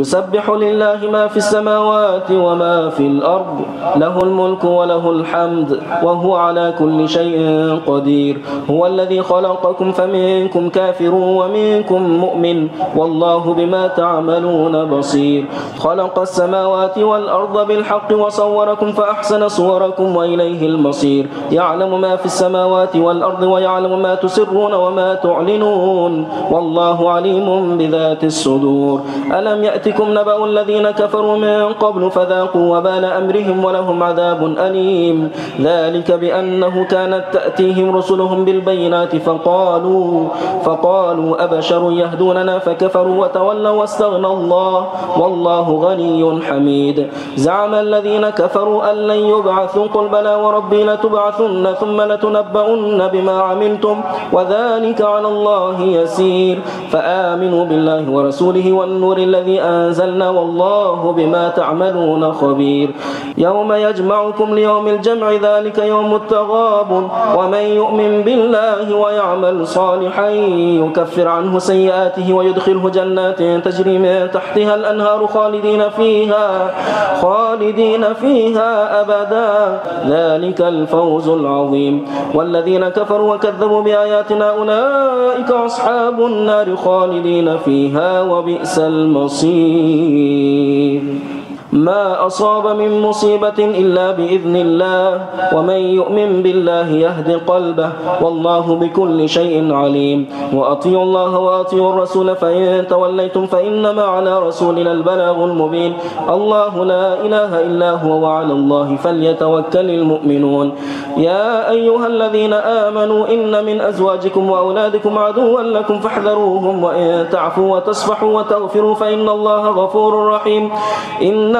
يسبح لله ما في السماوات وما في الأرض له الملك وله الحمد وهو على كل شيء قدير. هو الذي خلقكم فمنكم كافر ومنكم مؤمن والله بما تعملون بصير. خلق السماوات والأرض بالحق وصوركم فأحسن صوركم وإليه المصير. يعلم ما في السماوات والأرض ويعلم ما تسرون وما تعلنون والله عليم بذات الصدور. ألم يأتي يأتكم نبأ الذين كفروا من قبل فذاقوا وبال أمرهم ولهم عذاب أليم. ذلك بأنه كانت تأتيهم رسلهم بالبينات فقالوا فقالوا أبشر يهدوننا فكفروا وتولوا واستغنى الله والله غني حميد. زعم الذين كفروا أن لن يبعثوا قل بلى وربي لتبعثن ثم لتنبؤن بما عملتم وذلك على الله يسير. فآمنوا بالله ورسوله والنور الذي أنزلنا والله بما تعملون خبير. يوم يجمعكم ليوم الجمع ذلك يوم التغاب ومن يؤمن بالله ويعمل صالحا يكفر عنه سيئاته ويدخله جنات تجري من تحتها الأنهار خالدين فيها خالدين فيها أبدا. ذلك الفوز العظيم. والذين كفروا وكذبوا بآياتنا أولئك أصحاب النار خالدين فيها وبئس المصير. الرحيم. ما أصاب من مصيبة إلا بإذن الله ومن يؤمن بالله يهد قلبه والله بكل شيء عليم. وأطيعوا الله وأطيعوا الرسول فإن توليتم فإنما على رسولنا البلاغ المبين. الله لا إله إلا هو وعلى الله فليتوكل المؤمنون. يا أيها الذين آمنوا إن من أزواجكم وأولادكم عدوا لكم فاحذروهم وإن تعفوا وتصفحوا وتغفروا فإن الله غفور رحيم. إن